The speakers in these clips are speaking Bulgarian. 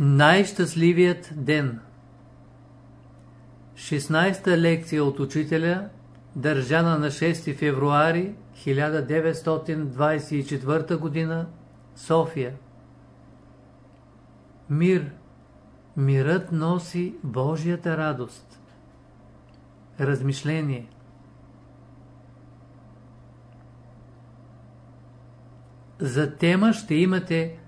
Най-щастливият ден 16-та лекция от учителя, държана на 6 февруари 1924 г. София Мир Мирът носи Божията радост. Размишление За тема ще имате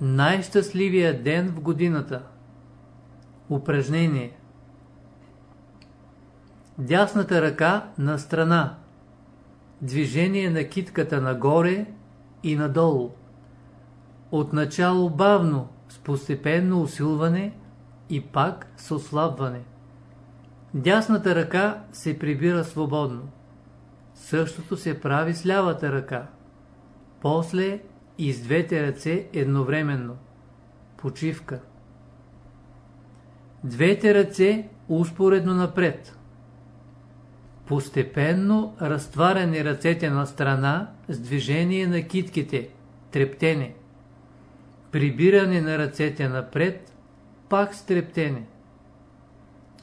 най-щастливия ден в годината. Упражнение Дясната ръка на страна. Движение на китката нагоре и надолу. Отначало бавно, с постепенно усилване и пак с ослабване. Дясната ръка се прибира свободно. Същото се прави с лявата ръка. После и с двете ръце едновременно. Почивка. Двете ръце успоредно напред. Постепенно разтваряне ръцете на страна с движение на китките, трептене. Прибиране на ръцете напред, пак с трептене.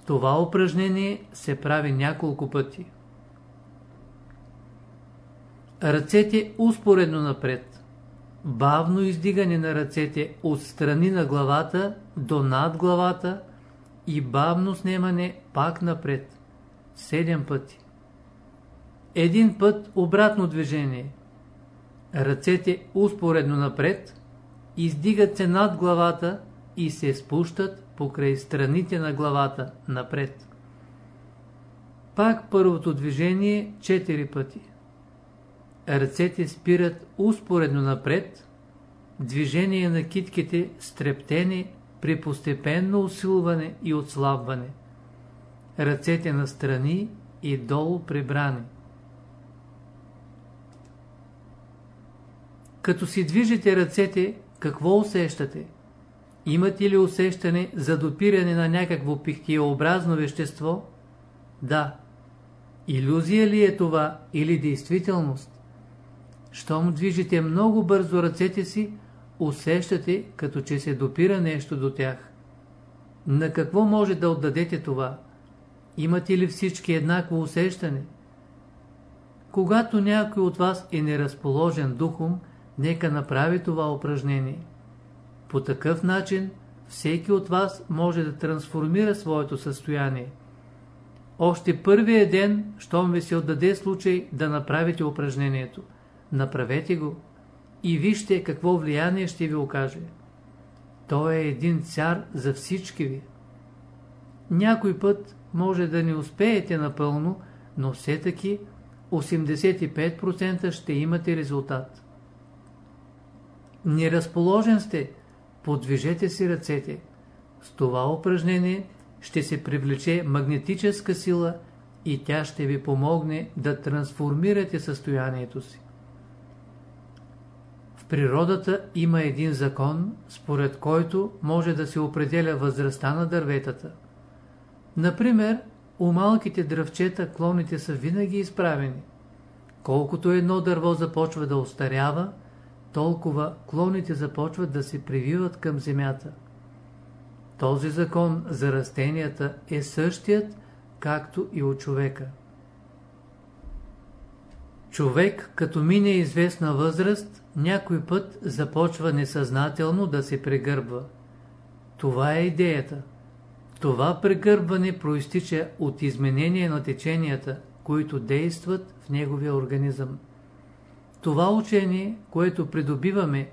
Това упражнение се прави няколко пъти. Ръцете успоредно напред. Бавно издигане на ръцете от страни на главата до над главата и бавно снимане пак напред. 7 пъти. Един път обратно движение. Ръцете успоредно напред, издигат се над главата и се спущат покрай страните на главата напред. Пак първото движение 4 пъти. Ръцете спират успоредно напред, движение на китките стрептени при постепенно усилване и отслабване. Ръцете на страни и долу прибрани. Като си движите ръцете, какво усещате? Имате ли усещане за допиране на някакво пихтиеобразно вещество? Да. Иллюзия ли е това или действителност? Щом движите много бързо ръцете си, усещате, като че се допира нещо до тях. На какво може да отдадете това? Имате ли всички еднакво усещане? Когато някой от вас е неразположен духом, нека направи това упражнение. По такъв начин всеки от вас може да трансформира своето състояние. Още първия ден, щом ви се отдаде случай да направите упражнението. Направете го и вижте какво влияние ще ви окаже. Той е един цар за всички ви. Някой път може да не успеете напълно, но все таки 85% ще имате резултат. Неразположен сте, подвижете си ръцете. С това упражнение ще се привлече магнетическа сила и тя ще ви помогне да трансформирате състоянието си. Природата има един закон, според който може да се определя възрастта на дърветата. Например, у малките дръвчета клоните са винаги изправени. Колкото едно дърво започва да остарява, толкова клоните започват да се прививат към земята. Този закон за растенията е същият, както и у човека. Човек, като мине известна възраст, някой път започва несъзнателно да се прегърбва. Това е идеята. Това прегърбване проистича от изменение на теченията, които действат в неговия организъм. Това учение, което придобиваме,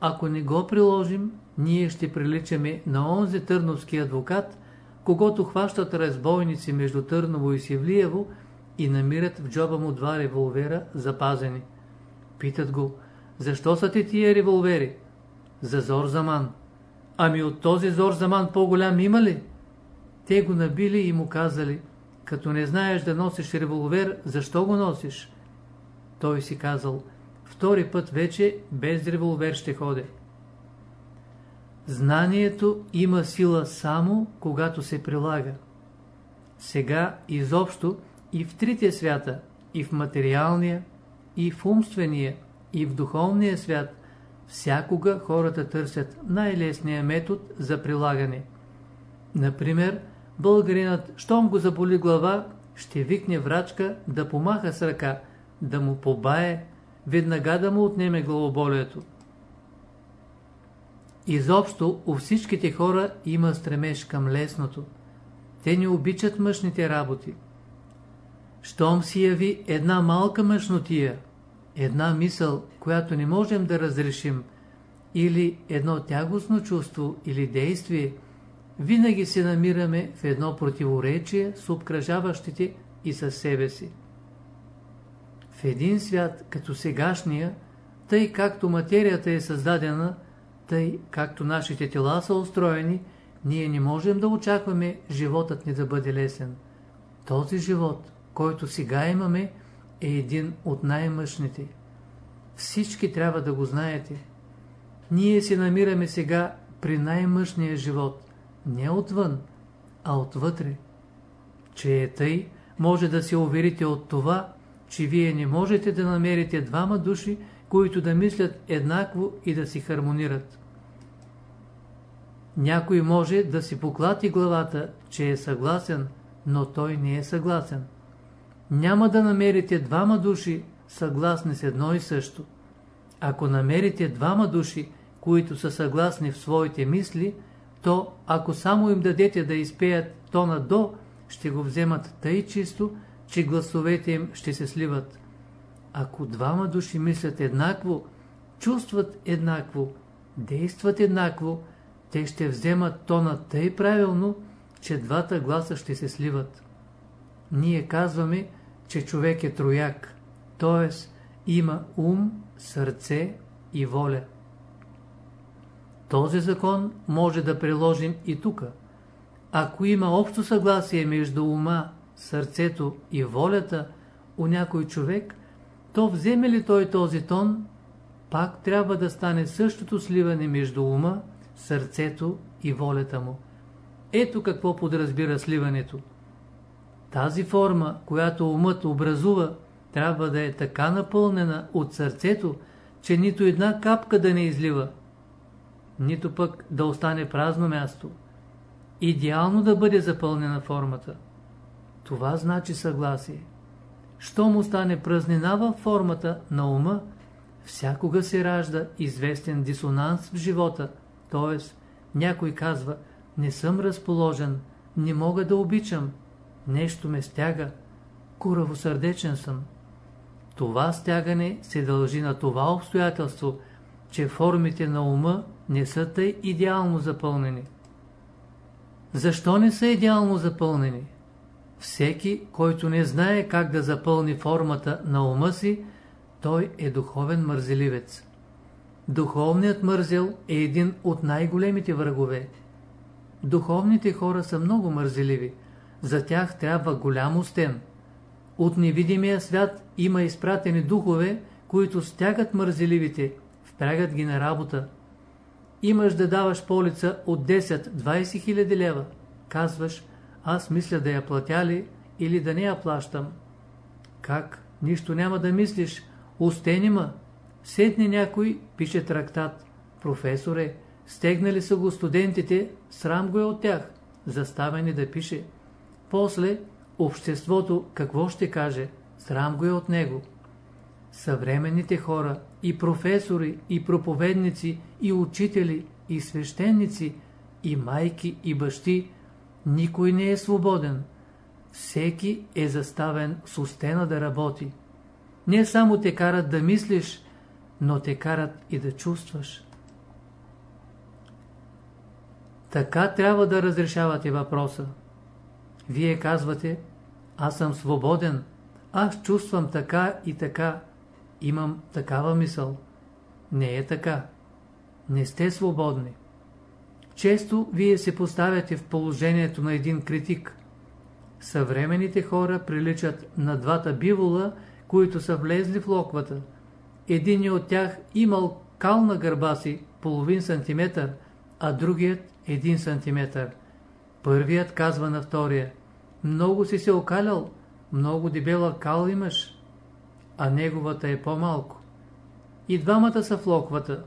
ако не го приложим, ние ще приличаме на онзи търновски адвокат, когато хващат разбойници между Търново и Севлиево и намират в джоба му два револвера запазени. Питат го, защо са ти тия револвери? За зор заман. Ами от този зор заман по-голям има ли? Те го набили и му казали, като не знаеш да носиш револвер, защо го носиш? Той си казал, втори път вече без револвер ще ходе. Знанието има сила само, когато се прилага. Сега изобщо и в трите свята, и в материалния, и в умствения, и в духовния свят, всякога хората търсят най-лесния метод за прилагане. Например, българинът, щом го заболи глава, ще викне врачка да помаха с ръка, да му побае, веднага да му отнеме главоболието. Изобщо у всичките хора има стремеж към лесното. Те не обичат мъжните работи. Щом си яви една малка мъжнотия, една мисъл, която не можем да разрешим, или едно тягостно чувство или действие, винаги се намираме в едно противоречие с обкръжаващите и със себе си. В един свят като сегашния, тъй както материята е създадена, тъй както нашите тела са устроени, ние не можем да очакваме животът ни да бъде лесен. Този живот, който сега имаме, е един от най-мъжните. Всички трябва да го знаете. Ние се намираме сега при най-мъжния живот, не отвън, а отвътре. Че е тъй, може да се уверите от това, че вие не можете да намерите двама души, които да мислят еднакво и да си хармонират. Някой може да си поклати главата, че е съгласен, но той не е съгласен. Няма да намерите двама души, съгласни с едно и също. Ако намерите двама души, които са съгласни в своите мисли, то ако само им дадете да изпеят тона до, ще го вземат тъй чисто, че гласовете им ще се сливат. Ако двама души мислят еднакво, чувстват еднакво, действат еднакво, те ще вземат тона тъй правилно, че двата гласа ще се сливат. Ние казваме, че човек е трояк, т.е. има ум, сърце и воля. Този закон може да приложим и тук. Ако има общо съгласие между ума, сърцето и волята у някой човек, то вземе ли той този тон, пак трябва да стане същото сливане между ума, сърцето и волята му. Ето какво подразбира сливането. Тази форма, която умът образува, трябва да е така напълнена от сърцето, че нито една капка да не излива, нито пък да остане празно място. Идеално да бъде запълнена формата. Това значи съгласие. Щом остане празнина във формата на ума, всякога се ражда известен дисонанс в живота, т.е. някой казва, не съм разположен, не мога да обичам, нещо ме стяга, куравосърдечен съм. Това стягане се дължи на това обстоятелство, че формите на ума не са тъй идеално запълнени. Защо не са идеално запълнени? Всеки, който не знае как да запълни формата на ума си, той е духовен мързеливец. Духовният мързел е един от най-големите врагове. Духовните хора са много мързеливи. За тях трябва голям устен. От невидимия свят има изпратени духове, които стягат мързеливите, впрягат ги на работа. Имаш да даваш полица от 10-20 хиляди лева. Казваш, аз мисля да я платя ли или да не я плащам. Как? Нищо няма да мислиш. Устени ма. Седне някой, пише трактат. Професоре, стегнали са го студентите, срам го е от тях. Заставени да пише. После, обществото какво ще каже? Срам го е от него. Съвременните хора, и професори, и проповедници, и учители, и свещеници, и майки, и бащи, никой не е свободен. Всеки е заставен с устена да работи. Не само те карат да мислиш, но те карат и да чувстваш. Така трябва да разрешавате въпроса. Вие казвате, аз съм свободен, аз чувствам така и така, имам такава мисъл. Не е така. Не сте свободни. Често вие се поставяте в положението на един критик. Съвременните хора приличат на двата бивола, които са влезли в локвата. Един от тях имал кал на гърба си половин сантиметър, а другият един сантиметър. Първият казва на втория, много си се окалял, много дебела кал имаш, а неговата е по-малко. И двамата са в локвата.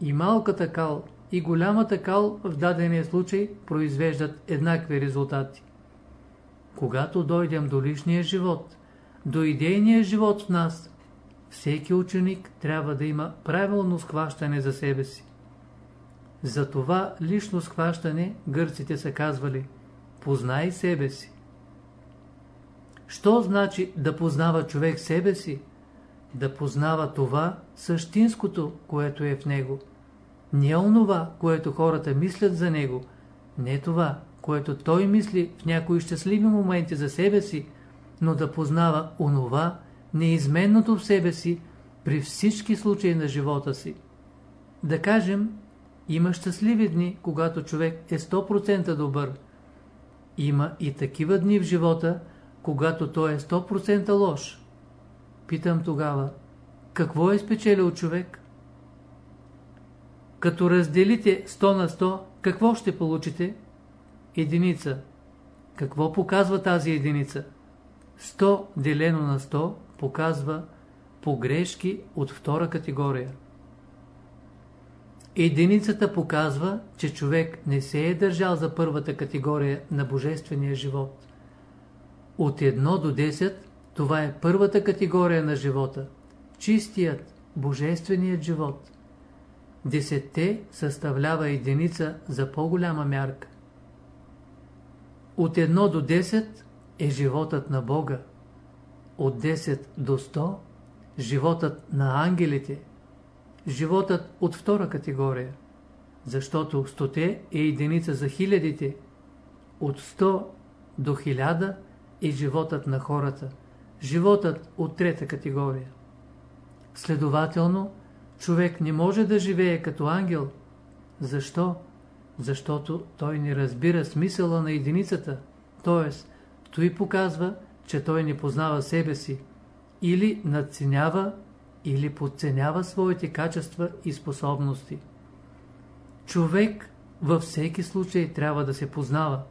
И малката кал, и голямата кал в дадения случай произвеждат еднакви резултати. Когато дойдем до личния живот, до идейния живот в нас, всеки ученик трябва да има правилно схващане за себе си. За това лично схващане гърците са казвали «Познай себе си». Що значи да познава човек себе си? Да познава това същинското, което е в него. Не онова, което хората мислят за него, не това, което той мисли в някои щастливи моменти за себе си, но да познава онова, неизменното в себе си, при всички случаи на живота си. Да кажем, има щастливи дни, когато човек е 100% добър. Има и такива дни в живота, когато той е 100% лош. Питам тогава, какво е спечелил човек? Като разделите 100 на 100, какво ще получите? Единица. Какво показва тази единица? 100 делено на 100 показва погрешки от втора категория. Единицата показва, че човек не се е държал за първата категория на божествения живот. От 1 до 10 това е първата категория на живота. Чистият, божественият живот. Десетте съставлява единица за по-голяма мярка. От 1 до 10 е животът на Бога. От 10 до 100 животът на ангелите. Животът от втора категория. Защото 100 е единица за хилядите. От 100 до 1000 е животът на хората. Животът от трета категория. Следователно, човек не може да живее като ангел. Защо? Защото той не разбира смисъла на единицата, т.е. той показва, че той не познава себе си, или надценява, или подценява своите качества и способности. Човек във всеки случай трябва да се познава.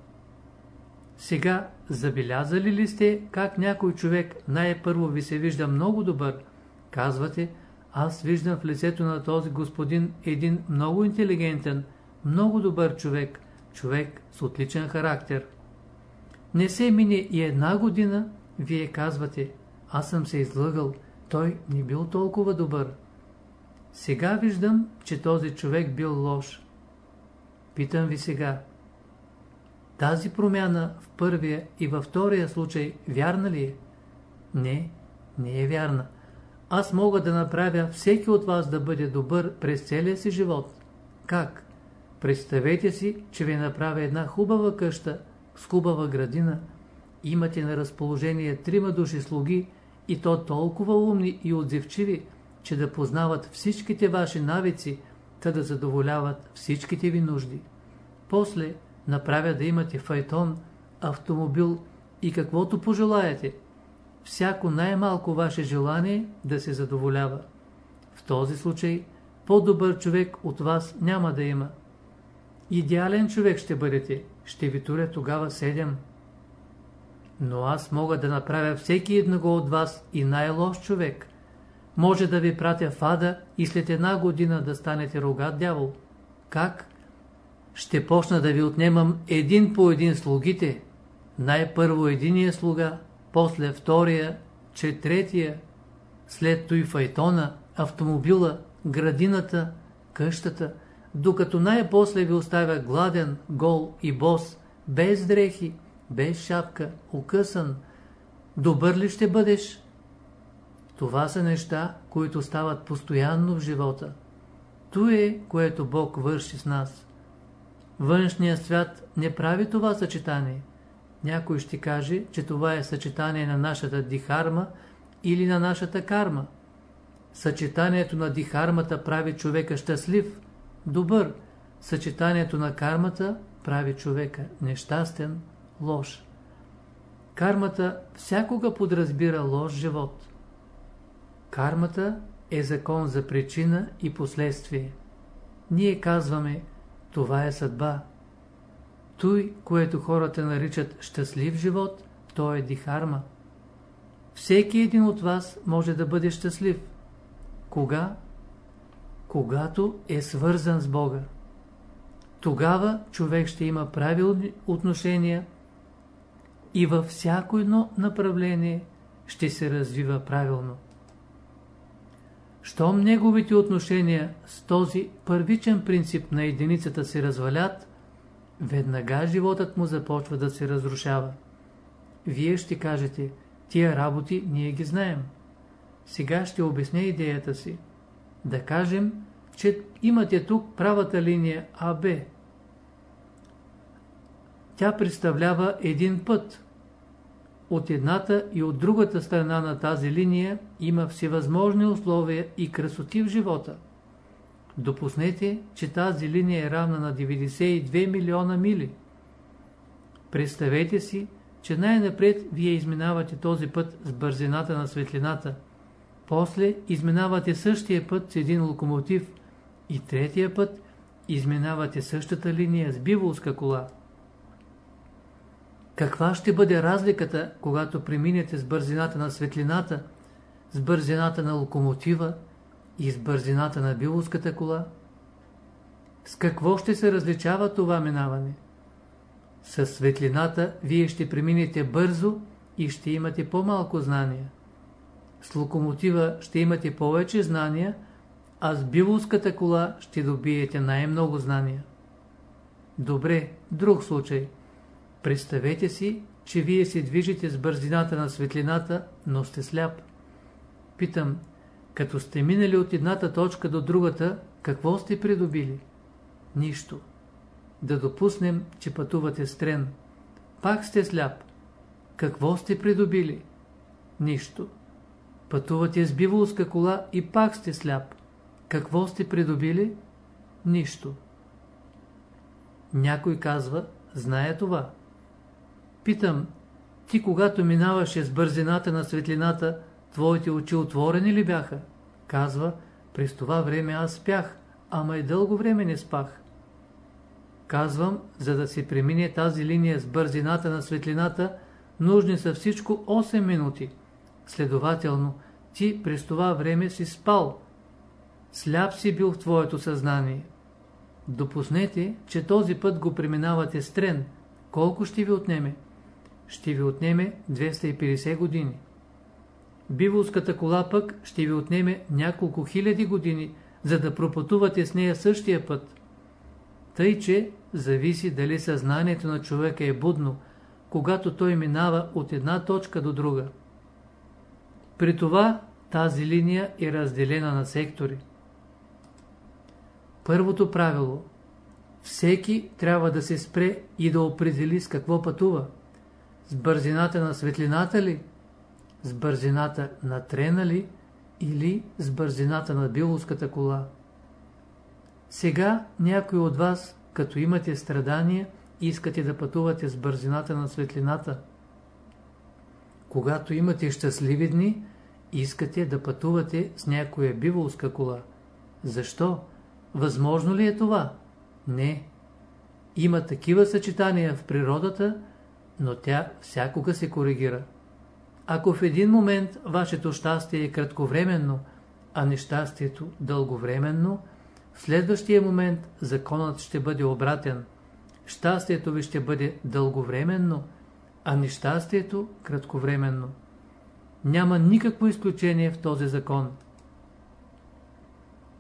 Сега, забелязали ли сте как някой човек най-първо ви се вижда много добър? Казвате, аз виждам в лицето на този господин един много интелигентен, много добър човек, човек с отличен характер. Не се мине и една година, вие казвате, аз съм се излъгал, той не бил толкова добър. Сега виждам, че този човек бил лош. Питам ви сега, тази промяна в първия и във втория случай вярна ли е? Не, не е вярна. Аз мога да направя всеки от вас да бъде добър през целия си живот. Как? Представете си, че ви направя една хубава къща с хубава градина. Имате на разположение трима души слуги и то толкова умни и отзивчиви, че да познават всичките ваши навици, та да задоволяват всичките ви нужди. После направя да имате файтон, автомобил и каквото пожелаете. Всяко най-малко ваше желание да се задоволява. В този случай по-добър човек от вас няма да има. Идеален човек ще бъдете, ще ви туря тогава седем. Но аз мога да направя всеки едного от вас и най-лош човек. Може да ви пратя в ада и след една година да станете рогат дявол. Как? Ще почна да ви отнемам един по един слугите. Най-първо единия слуга, после втория, че третия, след той файтона, автомобила, градината, къщата, докато най-после ви оставя гладен, гол и бос, без дрехи, без шапка, укъсан, добър ли ще бъдеш? Това са неща, които стават постоянно в живота. То е, което Бог върши с нас. Външният свят не прави това съчетание. Някой ще каже, че това е съчетание на нашата дихарма или на нашата карма. Съчетанието на дихармата прави човека щастлив, добър. Съчетанието на кармата прави човека нещастен, лош. Кармата всякога подразбира лош живот. Кармата е закон за причина и последствие. Ние казваме, това е съдба. Той, което хората наричат щастлив живот, то е дихарма. Всеки един от вас може да бъде щастлив. Кога? Когато е свързан с Бога. Тогава човек ще има правилни отношения и във всяко едно направление ще се развива правилно. Щом неговите отношения с този първичен принцип на единицата се развалят, веднага животът му започва да се разрушава. Вие ще кажете, тия работи ние ги знаем. Сега ще обясня идеята си. Да кажем, че имате тук правата линия АБ. Тя представлява един път. От едната и от другата страна на тази линия има всевъзможни условия и красоти в живота. Допуснете, че тази линия е равна на 92 милиона мили. Представете си, че най-напред вие изминавате този път с бързината на светлината. После изминавате същия път с един локомотив и третия път изминавате същата линия с биволска кола. Каква ще бъде разликата, когато преминете с бързината на светлината, с бързината на локомотива и с бързината на биволската кола? С какво ще се различава това минаване? С светлината вие ще преминете бързо и ще имате по-малко знания. С локомотива ще имате повече знания, а с биволската кола ще добиете най-много знания. Добре, друг случай. Представете си, че вие се движите с бързината на светлината, но сте сляп. Питам, като сте минали от едната точка до другата, какво сте придобили? Нищо. Да допуснем, че пътувате с трен. Пак сте сляп. Какво сте придобили? Нищо. Пътувате с биволска кола и пак сте сляп. Какво сте придобили? Нищо. Някой казва, знае това. Питам, ти когато минаваше с бързината на светлината, твоите очи отворени ли бяха? Казва, през това време аз спях, ама и дълго време не спах. Казвам, за да се премине тази линия с бързината на светлината, нужни са всичко 8 минути. Следователно, ти през това време си спал. Сляп си бил в твоето съзнание. Допуснете, че този път го преминавате трен. Колко ще ви отнеме? Ще ви отнеме 250 години. Биволската кола пък ще ви отнеме няколко хиляди години, за да пропътувате с нея същия път. Тъй, че зависи дали съзнанието на човека е будно, когато той минава от една точка до друга. При това тази линия е разделена на сектори. Първото правило Всеки трябва да се спре и да определи с какво пътува. С бързината на светлината ли? С бързината на трена ли? Или с бързината на биловската кола? Сега някой от вас, като имате страдания, искате да пътувате с бързината на светлината. Когато имате щастливи дни, искате да пътувате с някоя биволска кола. Защо? Възможно ли е това? Не. Има такива съчетания в природата, но тя всякога се коригира. Ако в един момент вашето щастие е кратковременно, а нещастието дълговременно, в следващия момент законът ще бъде обратен. Щастието ви ще бъде дълговременно, а нещастието кратковременно. Няма никакво изключение в този закон.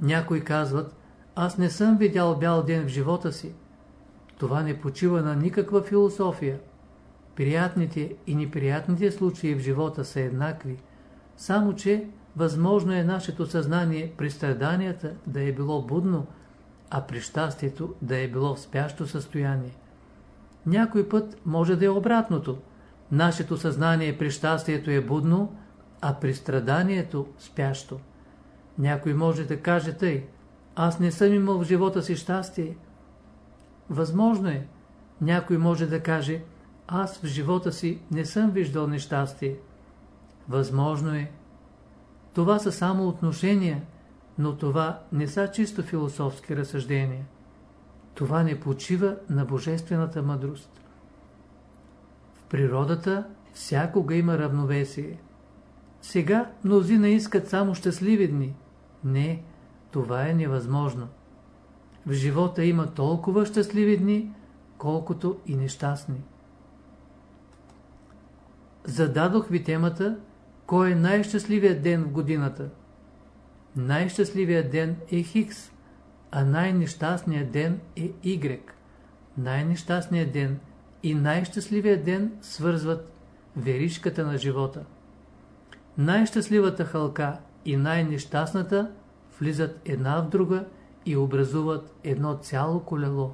Някои казват, аз не съм видял бял ден в живота си. Това не почива на никаква философия. Приятните и неприятните случаи в живота са еднакви, само че възможно е нашето съзнание при страданията да е било будно, а при щастието да е било в спящо състояние. Някой път може да е обратното. Нашето съзнание при щастието е будно, а при страданието спящо. Някой може да каже тъй, аз не съм имал в живота си щастие. Възможно е. Някой може да каже, аз в живота си не съм виждал нещастие. Възможно е. Това са само отношения, но това не са чисто философски разсъждения. Това не почива на божествената мъдрост. В природата всякога има равновесие. Сега мнозина искат само щастливи дни. Не, това е невъзможно. В живота има толкова щастливи дни, колкото и нещастни. Зададох ви темата, кой е най-щастливият ден в годината. Най-щастливият ден е Хикс, а най-нещастният ден е Y. Най-нещастният ден и най-щастливият ден свързват веришката на живота. Най-щастливата хълка и най-нещастната влизат една в друга и образуват едно цяло колело.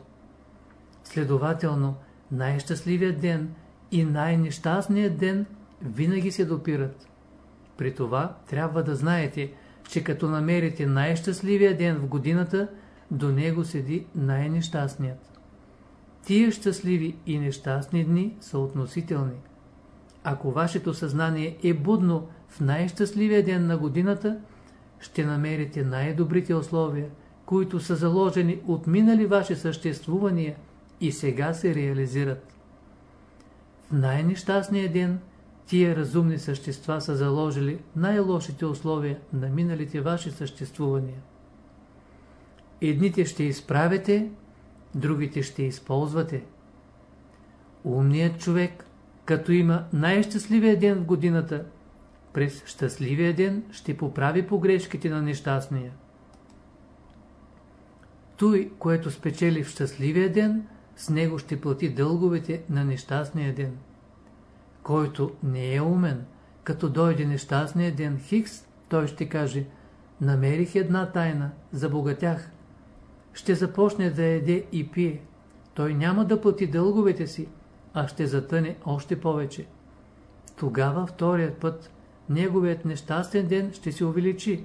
Следователно, най-щастливият ден и най-нещастният ден винаги се допират. При това трябва да знаете, че като намерите най-щастливия ден в годината, до него седи най-нещастният. Тия щастливи и нещастни дни са относителни. Ако вашето съзнание е будно в най-щастливия ден на годината, ще намерите най-добрите условия, които са заложени от минали ваши съществувания и сега се реализират. Най-нещастния ден тия разумни същества са заложили най-лошите условия на миналите ваши съществувания. Едните ще изправите, другите ще използвате. Умният човек, като има най-щастливия ден в годината, през щастливия ден ще поправи погрешките на нещастния. Той, което спечели в щастливия ден, с него ще плати дълговете на нещастния ден. Който не е умен, като дойде нещастния ден Хикс, той ще каже, намерих една тайна, забогатях. Ще започне да еде и пие. Той няма да плати дълговете си, а ще затъне още повече. Тогава вторият път неговият нещастен ден ще се увеличи.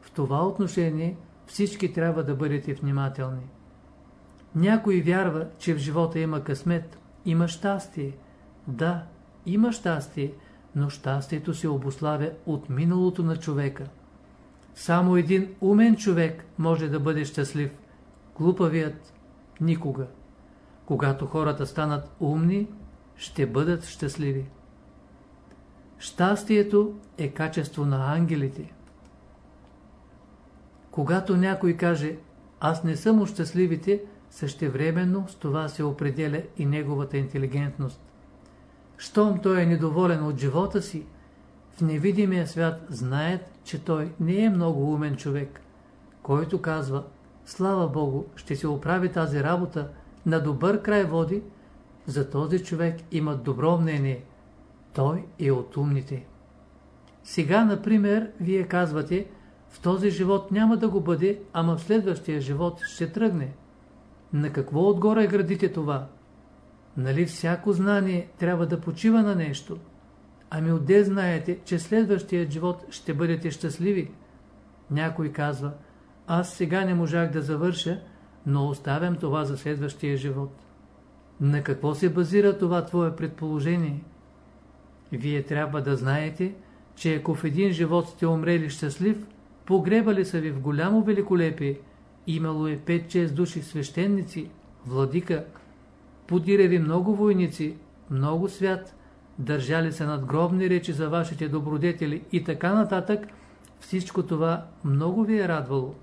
В това отношение всички трябва да бъдете внимателни. Някой вярва, че в живота има късмет, има щастие. Да, има щастие, но щастието се обославя от миналото на човека. Само един умен човек може да бъде щастлив, глупавият – никога. Когато хората станат умни, ще бъдат щастливи. Щастието е качество на ангелите. Когато някой каже «Аз не съм от щастливите», същевременно с това се определя и неговата интелигентност. Щом той е недоволен от живота си, в невидимия свят знаят, че той не е много умен човек, който казва «Слава Богу, ще се оправи тази работа, на добър край води», за този човек имат добро мнение. Той е от умните. Сега, например, вие казвате – в този живот няма да го бъде, ама в следващия живот ще тръгне. На какво отгоре градите това? Нали всяко знание трябва да почива на нещо? Ами отде знаете, че следващия живот ще бъдете щастливи? Някой казва, аз сега не можах да завърша, но оставям това за следващия живот. На какво се базира това твое предположение? Вие трябва да знаете, че ако в един живот сте умрели щастлив, Погребали са ви в голямо великолепие. Имало е 5-6 души свещеници, владика. Подиреви много войници, много свят. Държали се надгробни речи за вашите добродетели и така нататък. Всичко това много ви е радвало.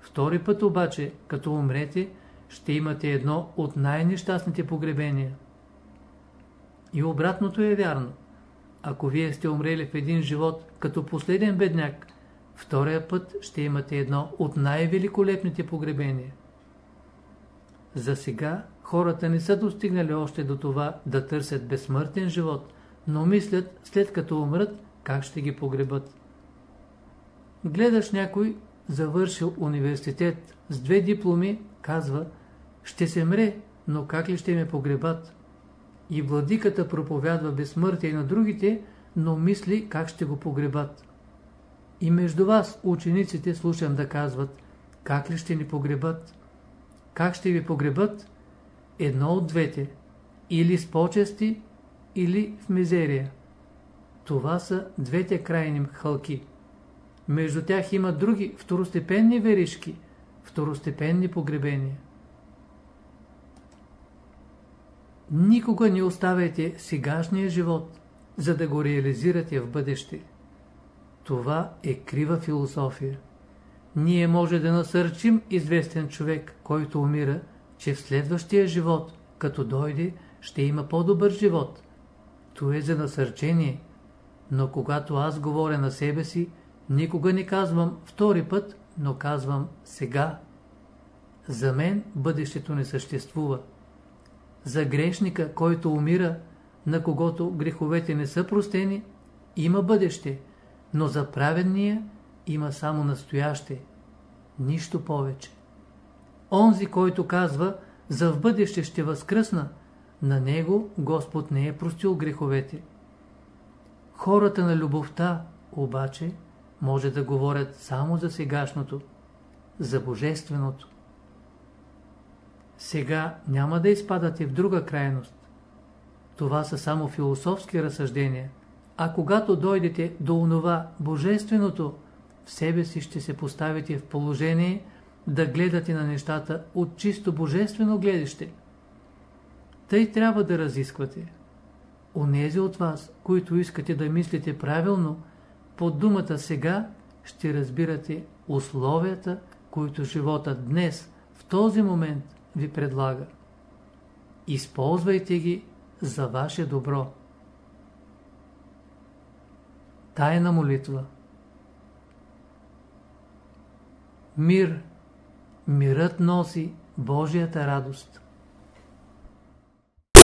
Втори път обаче, като умрете, ще имате едно от най-нещастните погребения. И обратното е вярно. Ако вие сте умрели в един живот като последен бедняк, Втория път ще имате едно от най-великолепните погребения. За сега хората не са достигнали още до това да търсят безсмъртен живот, но мислят след като умрат как ще ги погребат. Гледаш някой, завършил университет с две дипломи, казва, ще се мре, но как ли ще ме погребат? И владиката проповядва безсмъртие на другите, но мисли как ще го погребат. И между вас, учениците, слушам да казват, как ли ще ни погребат? Как ще ви погребат? Едно от двете. Или с почести, или в мизерия. Това са двете крайни хълки. Между тях има други второстепенни веришки, второстепенни погребения. Никога не оставяйте сегашния живот, за да го реализирате в бъдеще. Това е крива философия. ние може да насърчим известен човек, който умира, че в следващия живот, като дойде, ще има по-добър живот. То е за насърчение. Но когато аз говоря на себе си, никога не казвам втори път, но казвам сега. За мен бъдещето не съществува. За грешника, който умира, на когото греховете не са простени, има бъдеще, но за праведния има само настояще. Нищо повече. Онзи, който казва, за в бъдеще ще възкръсна, на него Господ не е простил греховете. Хората на любовта, обаче, може да говорят само за сегашното, за божественото. Сега няма да изпадате в друга крайност. Това са само философски разсъждения. А когато дойдете до онова божественото, в себе си ще се поставите в положение да гледате на нещата от чисто божествено гледаще. Тъй трябва да разисквате. Онези от вас, които искате да мислите правилно, под думата сега ще разбирате условията, които живота днес, в този момент, ви предлага. Използвайте ги за ваше добро. Тайна молитва Мир. Мирът носи Божията радост.